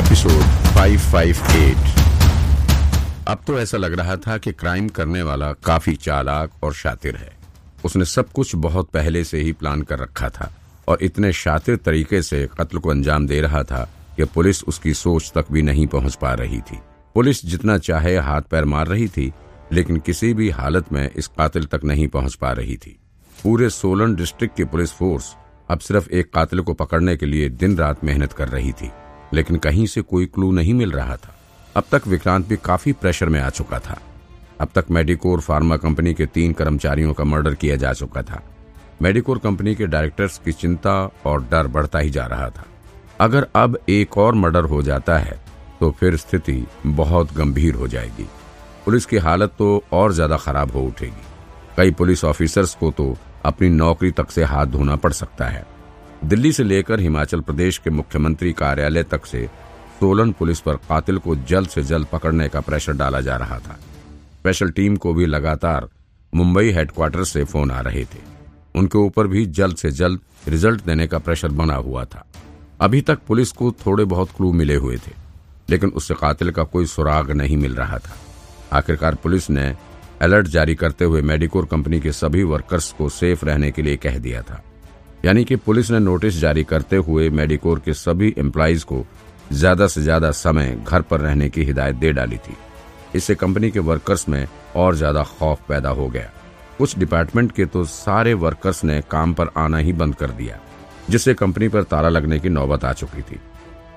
Episode 558 अब तो ऐसा लग रहा था कि क्राइम करने वाला काफ़ी चालाक और शातिर है। उसने सब कुछ बहुत पहले से ही प्लान कर रखा था और इतने शातिर तरीके से कत्ल को अंजाम दे रहा था कि पुलिस उसकी सोच तक भी नहीं पहुँच पा रही थी। पुलिस जितना चाहे हाथ पैर मार रही थी, लेकिन किसी भी हालत में इस कातिल तक नहीं पहुँच पा रही थी। पूरे सोलन डिस्ट्रिक्ट की पुलिस फोर्स अब सिर्फ़ एक कातिल को पकड़ने के लिए दिन रात मेहनत कर रही थी। लेकिन कहीं से कोई क्लू नहीं मिल रहा था। अब तक विक्रांत भी काफ़ी प्रेशर में आ चुका था। अब तक मेडिकोर फार्मा कंपनी के तीन कर्मचारियों का मर्डर किया जा चुका था। मेडिकोर कंपनी के डायरेक्टर्स की चिंता और डर बढ़ता ही जा रहा था। अगर अब एक और मर्डर हो जाता है तो फिर स्थिति बहुत गंभीर हो जाएगी। पुलिस की हालत तो और ज़्यादा खराब हो उठेगी। कई पुलिस ऑफिसर्स को तो अपनी नौकरी तक से हाथ धोना पड़ सकता है। दिल्ली से लेकर हिमाचल प्रदेश के मुख्यमंत्री कार्यालय तक से सोलन पुलिस पर कातिल को जल्द से जल्द पकड़ने का प्रेशर डाला जा रहा था। स्पेशल टीम को भी लगातार मुंबई हेडक्वार्टर से फ़ोन आ रहे थे। उनके ऊपर भी जल्द से जल्द रिज़ल्ट देने का प्रेशर बना हुआ था। अभी तक पुलिस को थोड़े बहुत क्लू मिले हुए थे, लेकिन उससे कातिल का कोई सुराग नहीं मिल रहा था। आखिरकार पुलिस ने अलर्ट जारी करते हुए मेडिकोर कंपनी के सभी वर्कर्स को सेफ़ रहने के लिए कह दिया था। यानी कि पुलिस ने नोटिस जारी करते हुए मेडिकोर के सभी एम्प्लॉयज़ को ज़्यादा से ज़्यादा समय घर पर रहने की हिदायत दे डाली थी। इससे कंपनी के वर्कर्स में और ज़्यादा खौफ पैदा हो गया। कुछ डिपार्टमेंट के तो सारे वर्कर्स ने काम पर आना ही बंद कर दिया, जिससे कंपनी पर ताला लगने की नौबत आ चुकी थी।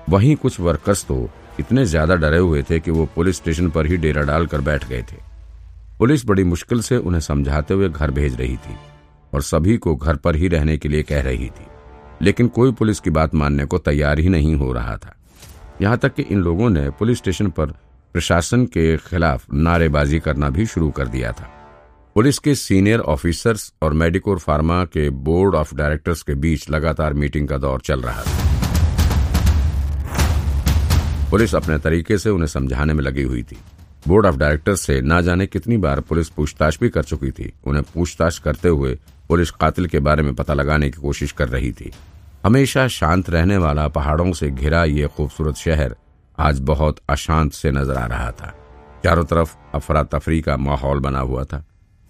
वहीं कुछ वर्कर्स तो इतने ज़्यादा डरे हुए थे कि वो पुलिस स्टेशन पर ही डेरा डालकर बैठ गए थे। पुलिस बड़ी मुश्किल से उन्हें समझाते हुए घर भेज रही थी। और सभी को घर पर ही रहने के लिए कह रही थी। लेकिन कोई पुलिस की बात मानने को तैयार ही नहीं हो रहा था। यहाँ तक कि इन लोगों ने पुलिस स्टेशन पर प्रशासन के खिलाफ नारेबाजी करना भी शुरू कर दिया था। पुलिस के सीनियर ऑफिसर्स और मेडिकोर फार्मा के बोर्ड ऑफ़ डायरेक्टर्स के बीच लगातार मीटिंग का दौर चल रहा था। पुलिस अपने तरीके से उन्हें समझाने में लगी हुई थी। बोर्ड ऑफ़ डायरेक्टर्स से ना जाने कितनी बार पुलिस पूछताछ भी कर चुकी थी। उन्हें पूछताछ करते हुए पुलिस कातिल के बारे में पता लगाने की कोशिश कर रही थी। हमेशा शांत रहने वाला पहाड़ों से घिरा ये खूबसूरत शहर आज बहुत अशांत से नज़र आ रहा था। चारों तरफ़ अफरा तफरी का माहौल बना हुआ था।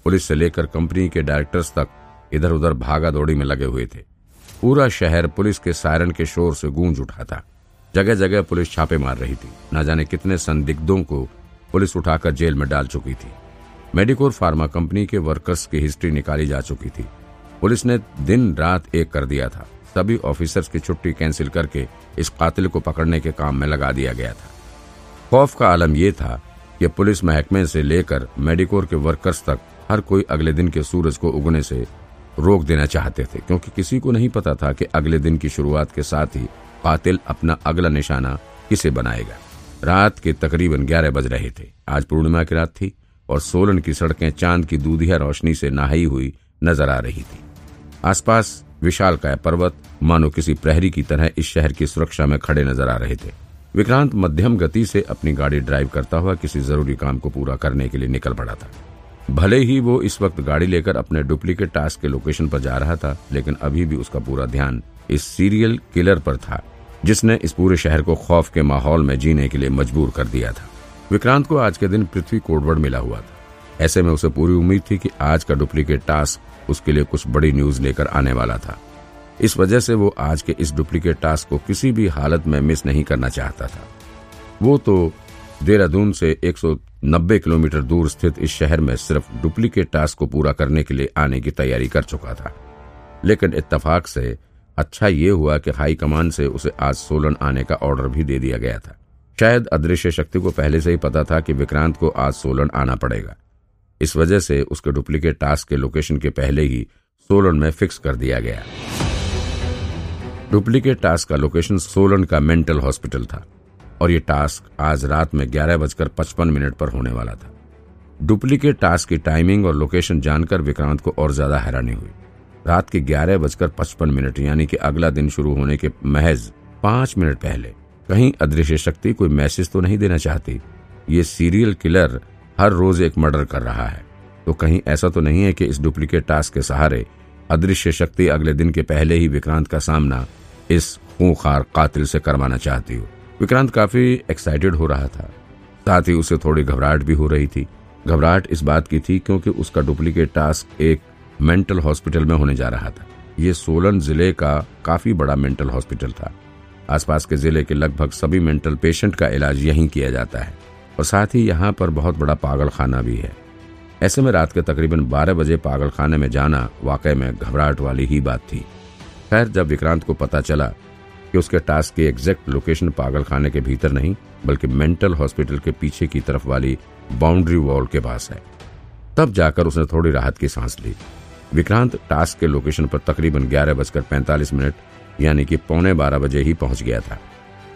पुलिस से लेकर कंपनी के डायरेक्टर्स तक इधर उधर भागा दौड़ी में लगे हुए थे। पूरा शहर पुलिस के सायरन के शोर से गूंज उठा था। जगह जगह पुलिस छापे मार रही थी। न जाने कितने संदिग्धों को पुलिस उठाकर जेल में डाल चुकी थी। मेडिकोर फार्मा कंपनी के वर्कर्स की हिस्ट्री निकाली जा चुकी थी। पुलिस ने दिन रात एक कर दिया था। सभी ऑफिसर्स की छुट्टी कैंसिल करके इस कातिल को पकड़ने के काम में लगा दिया गया था। खौफ का आलम यह था कि पुलिस महकमे से लेकर मेडिकोर के वर्कर्स तक हर कोई अगले दिन के सूरज को उगने से रोक देना चाहते थे, क्योंकि किसी को नहीं पता था कि अगले दिन की शुरुआत के साथ ही कातिल अपना अगला निशाना किसे बनाएगा। रात के तकरीबन ग्यारह बज रहे थे। आज पूर्णिमा की रात थी और सोलन की सड़कें चाँद की दूधिया रोशनी से नहाई हुई नज़र आ रही थी। आसपास विशाल का पर्वत, मानो किसी प्रहरी की तरह इस शहर की सुरक्षा में खड़े नज़र आ रहे थे। विक्रांत मध्यम गति से अपनी गाड़ी ड्राइव करता हुआ किसी ज़रूरी काम को पूरा करने के लिए निकल पड़ा था। भले ही वो इस वक्त गाड़ी लेकर अपने डुप्लीकेट टास्क के लोकेशन पर जा रहा था, लेकिन अभी भी उसका पूरा ध्यान इस सीरियल किलर पर था। जिसने इस पूरे शहर को खौफ के माहौल में जीने के लिए मजबूर कर दिया था। विक्रांत को आज के दिन पृथ्वी कोडवर्ड मिला हुआ था। ऐसे में उसे पूरी उम्मीद थी कि आज का डुप्लीकेट टास्क उसके लिए कुछ बड़ी न्यूज़ लेकर आने वाला था। इस वजह से वो आज के इस डुप्लीकेट टास्क को किसी भी हालत में मिस नहीं करना चाहता था। वो तो देहरादून से 190 किलोमीटर दूर स्थित इस शहर में सिर्फ़ डुप्लीकेट टास्क को पूरा करने के लिए आने की तैयारी कर चुका था। लेकिन इत्तेफाक से अच्छा ये हुआ कि हाई कमान से उसे आज सोलन आने का ऑर्डर भी दे दिया गया था। शायद अदृश्य शक्ति को पहले से ही पता था कि विक्रांत को आज सोलन आना पड़ेगा। इस वजह से उसके डुप्लीकेट टास्क के लोकेशन के पहले ही सोलन में फिक्स कर दिया गया। डुप्लीकेट टास्क का लोकेशन सोलन का मेंटल हॉस्पिटल था और ये टास्क आज रात में ग्यारह बजकर पचपन मिनट पर होने वाला था। डुप्लीकेट टास्क की टाइमिंग और लोकेशन जानकर विक्रांत को और ज़्यादा हैरानी हुई। रात के ग्यारह बजकर पचपन मिनट, यानी कि अगला दिन शुरू होने के महज पाँच मिनट पहले, कहीं अदृश्य शक्ति कोई मैसेज तो नहीं देना चाहती। ये सीरियल किलर हर रोज एक मर्डर कर रहा है। तो कहीं ऐसा तो नहीं है कि इस डुप्लीकेट टास्क के सहारे अदृश्य शक्ति अगले दिन के पहले ही विक्रांत का सामना इस खूंखार कातिल से करवाना चाहती हो। विक्रांत काफ़ी एक्साइटेड हो रहा था। साथ ही उसे थोड़ी घबराहट भी हो रही थी। घबराहट इस बात की थी क्योंकि उसका डुप्लीकेट टास्क एक मेंटल हॉस्पिटल में होने जा रहा था। ये सोलन ज़िले का काफ़ी बड़ा मेंटल हॉस्पिटल था। आसपास के ज़िले के लगभग सभी मेंटल पेशेंट का इलाज यहीं किया जाता है। और साथ ही यहाँ पर बहुत बड़ा पागल खाना भी है। ऐसे में रात के तकरीबन 12 बजे पागल खाने में जाना वाकई में घबराहट वाली ही बात थी। खैर, जब विक्रांत को पता चला कि उसके टास्क की एग्जैक्ट लोकेशन पागल खाने के भीतर नहीं, बल्कि मेंटल हॉस्पिटल के पीछे की तरफ़ वाली बाउंड्री वॉल के पास है, तब जाकर उसने थोड़ी राहत की सांस ली। विक्रांत टास्क के लोकेशन पर तकरीबन ग्यारह बजकर पैंतालीस मिनट, यानी कि पौने बारह बजे ही पहुँच गया था।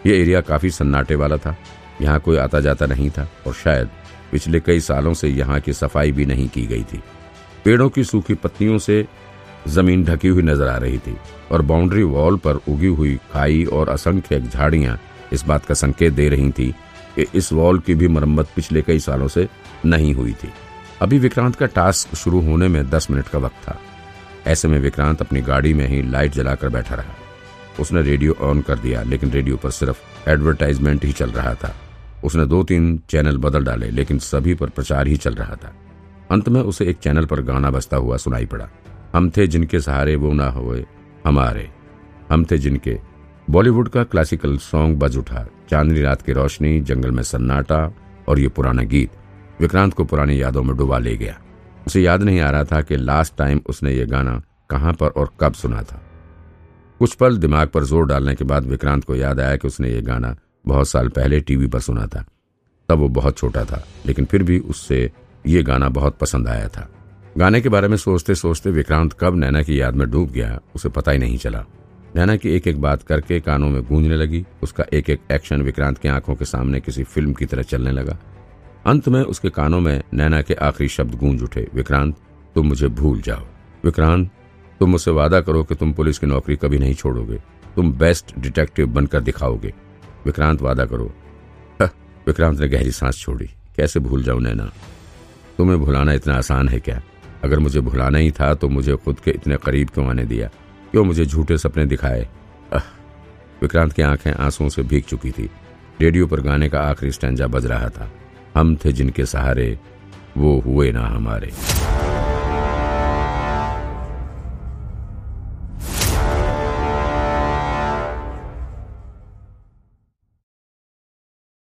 यह एरिया काफ़ी सन्नाटे वाला था। यहाँ कोई आता जाता नहीं था और शायद पिछले कई सालों से यहाँ की सफ़ाई भी नहीं की गई थी। पेड़ों की सूखी पत्तियों से ज़मीन ढकी हुई नज़र आ रही थी और बाउंड्री वॉल पर उगी हुई खाई और असंख्य झाड़ियाँ इस बात का संकेत दे रही थी कि इस वॉल की भी मरम्मत पिछले कई सालों से नहीं हुई थी। अभी विक्रांत का टास्क शुरू होने में दस मिनट का वक्त था। ऐसे में विक्रांत अपनी गाड़ी में ही लाइट जलाकर बैठा रहा। उसने रेडियो ऑन कर दिया, लेकिन रेडियो पर सिर्फ़ एडवर्टाइजमेंट ही चल रहा था। उसने दो तीन चैनल बदल डाले, लेकिन सभी पर प्रचार ही चल रहा था। अंत में उसे एक चैनल पर गाना बजता हुआ सुनाई पड़ा। हम थे जिनके सहारे वो ना हुए, हमारे। हम थे जिनके। बॉलीवुड का क्लासिकल सॉन्ग बज उठा। चांदनी रात की रोशनी, जंगल में सन्नाटा और ये पुराना गीत। विक्रांत को पुरानी यादों में डुबा ले गया। उसे याद नहीं आ रहा था कि लास्ट टाइम उसने ये गाना कहाँ पर और कब सुना था। कुछ पल दिमाग पर ज़ोर डालने के बाद विक्रांत को याद आया कि उसने ये गाना बहुत साल पहले टीवी पर सुना था। तब वो बहुत छोटा था, लेकिन फिर भी उससे ये गाना बहुत पसंद आया था। गाने के बारे में सोचते सोचते विक्रांत कब नैना की याद में डूब गया, उसे पता ही नहीं चला। नैना की एक एक बात करके कानों में गूंजने लगी, उसका एक एक एक्शन विक्रांत की आँखों के सामने किसी फ़िल्म की तरह चलने लगा। अंत में उसके कानों में नैना के आखिरी शब्द गूंज उठे, विक्रांत, तुम मुझे भूल जाओ। विक्रांत, तुम मुझसे वादा करो कि तुम पुलिस की नौकरी कभी नहीं छोड़ोगे। तुम बेस्ट डिटेक्टिव बनकर दिखाओगे। विक्रांत, वादा करो। विक्रांत ने गहरी सांस छोड़ी। कैसे भूल जाऊँ नैना? तुम्हें भुलाना इतना आसान है क्या? अगर मुझे भुलाना ही था तो मुझे खुद के इतने करीब क्यों आने दिया? क्यों मुझे झूठे सपने दिखाए? विक्रांत की आँखें आंसुओं से भीग चुकी थी। रेडियो पर गाने का आखिरी स्टैंजा बज रहा था। हम थे जिनके सहारे वो हुए ना हमारे।